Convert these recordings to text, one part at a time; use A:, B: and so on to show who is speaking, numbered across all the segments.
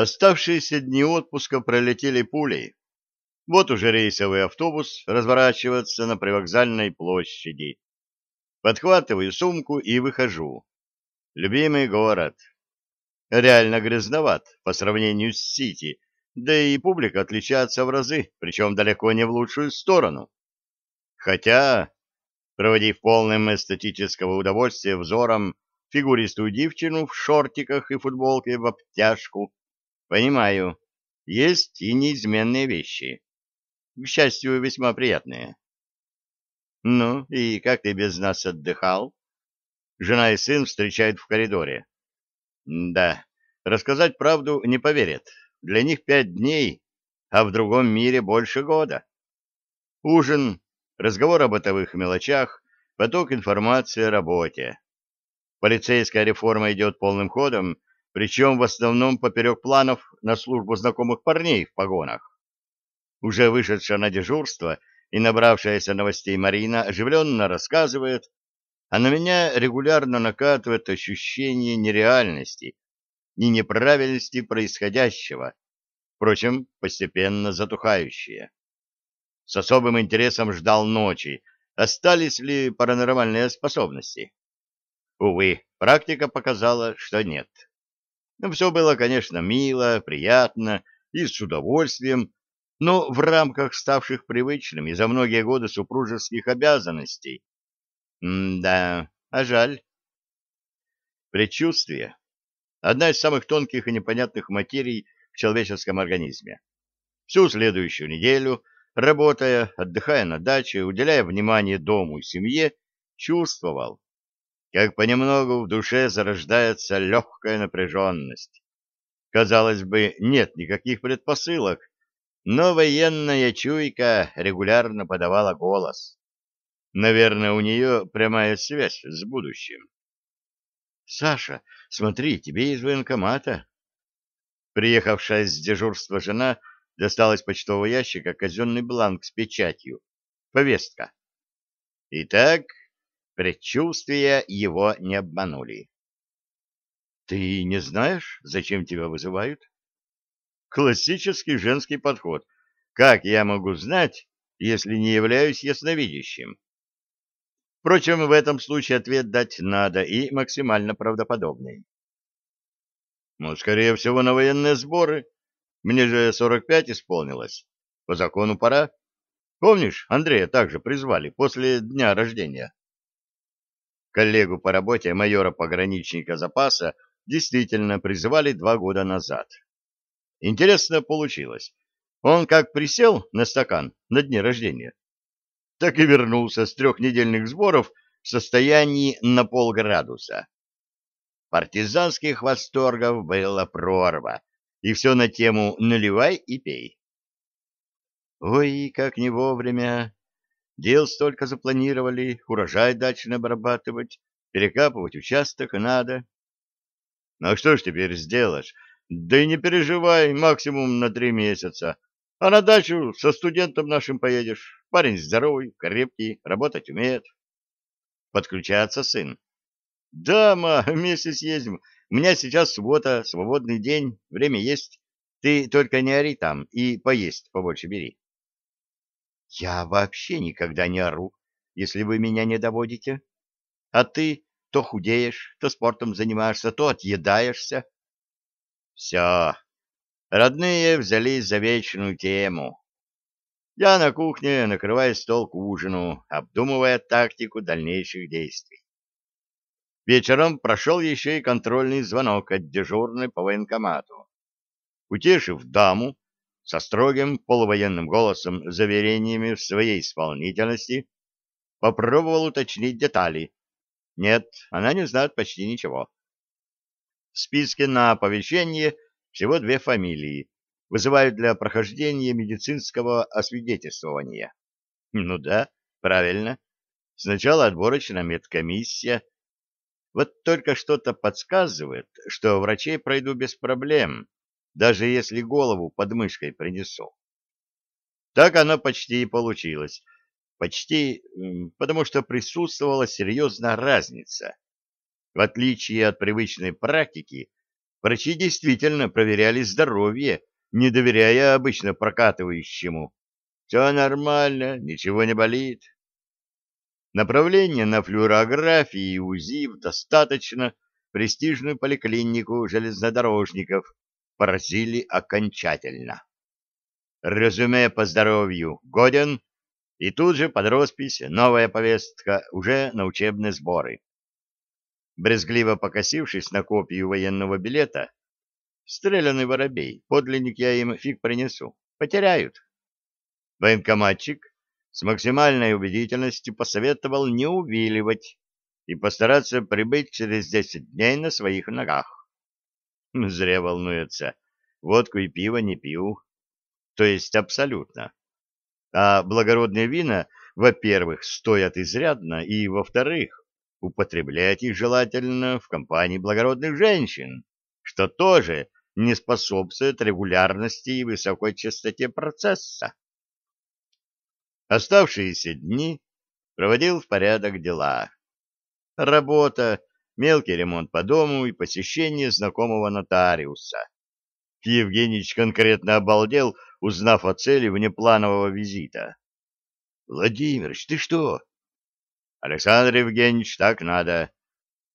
A: Оставшиеся дни отпуска пролетели пулей. Вот уже рейсовый автобус разворачивается на привокзальной площади. Подхватываю сумку и выхожу. Любимый город. Реально грязноват по сравнению с Сити, да и публика отличается в разы, причем далеко не в лучшую сторону. Хотя, проводив полным эстетического удовольствия взором фигуристую девчину в шортиках и футболке в обтяжку, понимаю, есть и неизменные вещи. К счастью, весьма приятные. Ну, и как ты без нас отдыхал? Жена и сын встречают в коридоре. Да, рассказать правду не поверят. Для них пять дней, а в другом мире больше года. Ужин, разговор о бытовых мелочах, поток информации о работе. Полицейская реформа идет полным ходом, причем в основном поперек планов на службу знакомых парней в погонах. Уже вышедшая на дежурство и набравшаяся новостей Марина оживленно рассказывает, а на меня регулярно накатывает ощущение нереальности и неправильности происходящего, впрочем, постепенно затухающее. С особым интересом ждал ночи, остались ли паранормальные способности. Увы, практика показала, что нет. Но все было, конечно, мило, приятно и с удовольствием, но в рамках ставших привычными за многие годы супружеских обязанностей. М-да, а жаль. Предчувствие — одна из самых тонких и непонятных материй в человеческом организме. Всю следующую неделю, работая, отдыхая на даче, уделяя внимание дому и семье, чувствовал, как понемногу в душе зарождается легкая напряженность. Казалось бы, нет никаких предпосылок, но военная чуйка регулярно подавала голос. Наверное, у нее прямая связь с будущим. — Саша, смотри, тебе из военкомата. Приехавшая с дежурства жена достала из почтового ящика казенный бланк с печатью. Повестка. Итак, Предчувствия его не обманули. — Ты не знаешь, зачем тебя вызывают? Классический женский подход. Как я могу знать, если не являюсь ясновидящим? Впрочем, в этом случае ответ дать надо и максимально правдоподобный. Ну, скорее всего, на военные сборы. Мне же 45 исполнилось. По закону пора. Помнишь, Андрея также призвали после дня рождения? Коллегу по работе майора-пограничника запаса действительно призывали два года назад. Интересно получилось. Он как присел на стакан на дне рождения, так и вернулся с трехнедельных сборов в состоянии на полградуса. Партизанских восторгов было прорва, и все на тему «наливай и пей». Ой, как не вовремя! Дел столько запланировали, урожай дачный обрабатывать, перекапывать участок надо. Ну а что ж теперь сделаешь? Да и не переживай, максимум на три месяца. А на дачу со студентом нашим поедешь. Парень здоровый, крепкий, работать умеет. Подключается сын. Да, ма, вместе съездим. У меня сейчас суббота, свободный день, время есть. Ты только не ори там и поесть побольше бери. Я вообще никогда не ору, если вы меня не доводите. А ты то худеешь, то спортом занимаешься, то отъедаешься. Все. Родные взялись за вечную тему. Я на кухне накрываю стол к ужину, обдумывая тактику дальнейших действий. Вечером прошел еще и контрольный звонок от дежурной по военкомату. Утешив даму, со строгим полувоенным голосом заверениями в своей исполнительности, попробовал уточнить детали. Нет, она не знает почти ничего. В списке на оповещение всего две фамилии, вызывают для прохождения медицинского освидетельствования. Ну да, правильно. Сначала отборочная медкомиссия. Вот только что-то подсказывает, что врачей пройду без проблем даже если голову под мышкой принесу. Так оно почти и получилось. Почти, потому что присутствовала серьезная разница. В отличие от привычной практики, врачи действительно проверяли здоровье, не доверяя обычно прокатывающему. Все нормально, ничего не болит. Направление на флюорографии и УЗИ в достаточно престижную поликлинику железнодорожников поразили окончательно. Резюме по здоровью годен, и тут же под роспись новая повестка уже на учебные сборы. Брезгливо покосившись на копию военного билета, стрелянный воробей, подлинник я им фиг принесу, потеряют. Военкоматчик с максимальной убедительностью посоветовал не увиливать и постараться прибыть через десять дней на своих ногах. Зря волнуется. Водку и пиво не пью. То есть абсолютно. А благородные вина, во-первых, стоят изрядно, и, во-вторых, употреблять их желательно в компании благородных женщин, что тоже не способствует регулярности и высокой частоте процесса. Оставшиеся дни проводил в порядок дела. Работа, мелкий ремонт по дому и посещение знакомого нотариуса. Евгеньевич конкретно обалдел, узнав о цели внепланового визита. — Владимирович, ты что? — Александр Евгеньевич, так надо.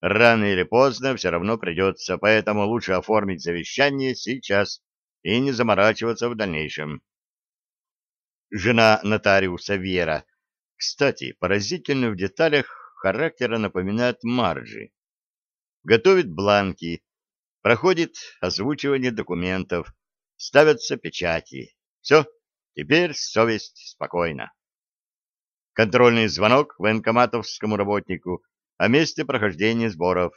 A: Рано или поздно все равно придется, поэтому лучше оформить завещание сейчас и не заморачиваться в дальнейшем жена нотариуса Вера. Кстати, поразительно в деталях характера напоминает Марджи. Готовит бланки, проходит озвучивание документов, ставятся печати. Все, теперь совесть спокойна. Контрольный звонок военкоматовскому работнику о месте прохождения сборов.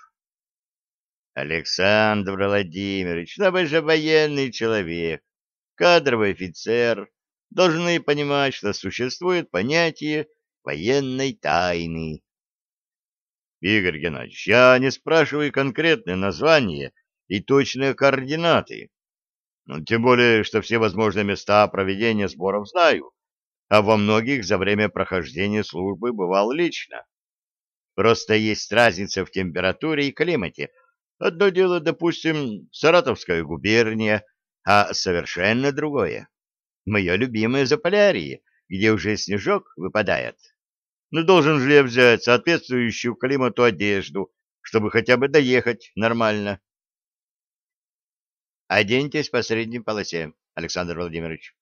A: Александр Владимирович, да вы же военный человек, кадровый офицер, должны понимать, что существует понятие военной тайны. Игорь Геннадьевич, я не спрашиваю конкретное название и точные координаты. Ну, тем более, что все возможные места проведения сборов знаю, а во многих за время прохождения службы бывал лично. Просто есть разница в температуре и климате. Одно дело, допустим, Саратовская губерния, а совершенно другое Мое любимое Заполярье, где уже снежок выпадает. Но должен же я взять соответствующую климату одежду, чтобы хотя бы доехать нормально. Оденьтесь по средней полосе, Александр Владимирович.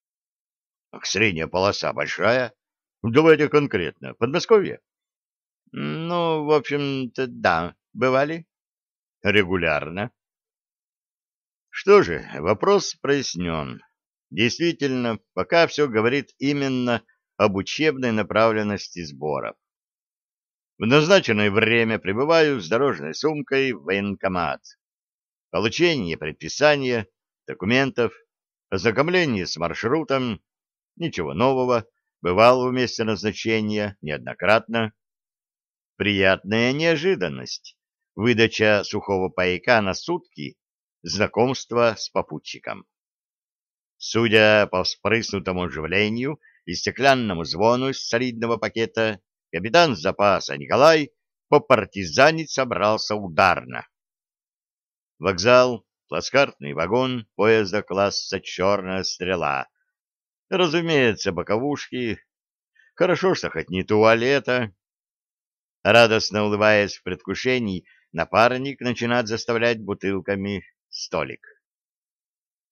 A: Ах, средняя полоса большая? Давайте конкретно. Подмосковье? Ну, в общем-то, да. Бывали? Регулярно. Что же, вопрос прояснен. Действительно, пока все говорит именно об учебной направленности сборов. В назначенное время прибываю с дорожной сумкой в военкомат. Получение предписания, документов, ознакомление с маршрутом, ничего нового, бывал в месте назначения неоднократно. Приятная неожиданность, выдача сухого пайка на сутки, знакомство с попутчиком. Судя по вспрыснутому оживлению и стеклянному звону из солидного пакета, капитан запаса Николай попартизанить собрался ударно. Вокзал, плацкартный вагон поезда класса «Черная стрела». Разумеется, боковушки. Хорошо, что хоть не туалета. Радостно улыбаясь в предвкушении, напарник начинает заставлять бутылками столик.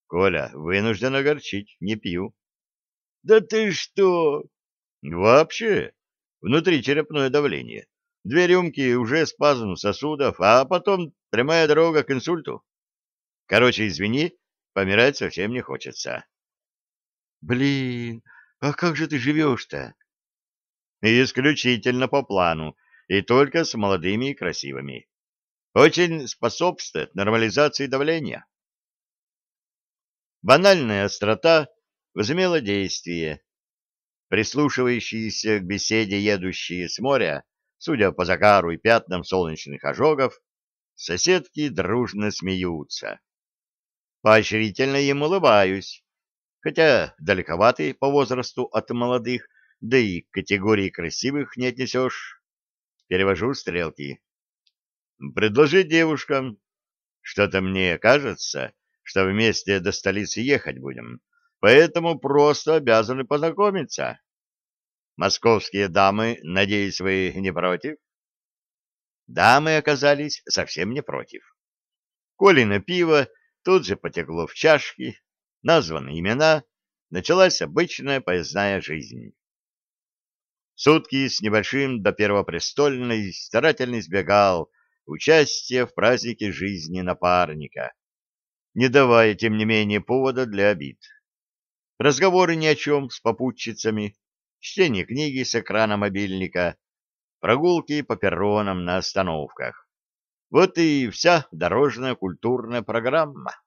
A: Коля, вынужден огорчить, не пью. Да ты что? Вообще, внутри черепное давление. Две рюмки уже спазм сосудов, а потом прямая дорога к инсульту. Короче, извини, помирать совсем не хочется. Блин, а как же ты живешь-то? Исключительно по плану, и только с молодыми и красивыми. Очень способствует нормализации давления. Банальная острота возымела действие. Прислушивающиеся к беседе едущие с моря, судя по загару и пятнам солнечных ожогов, соседки дружно смеются. Поощрительно им улыбаюсь, хотя далековатый по возрасту от молодых, да и к категории красивых не отнесешь. Перевожу стрелки. Предложить девушкам Что-то мне кажется, что вместе до столицы ехать будем, поэтому просто обязаны познакомиться. Московские дамы, надеюсь, вы не против? Дамы оказались совсем не против. Колино пиво тут же потекло в чашки, названы имена, началась обычная поездная жизнь. Сутки с небольшим до Первопрестольной старательно избегал участия в празднике жизни напарника, не давая, тем не менее, повода для обид. Разговоры ни о чем с попутчицами, чтение книги с экрана мобильника, прогулки по перронам на остановках. Вот и вся дорожная культурная программа.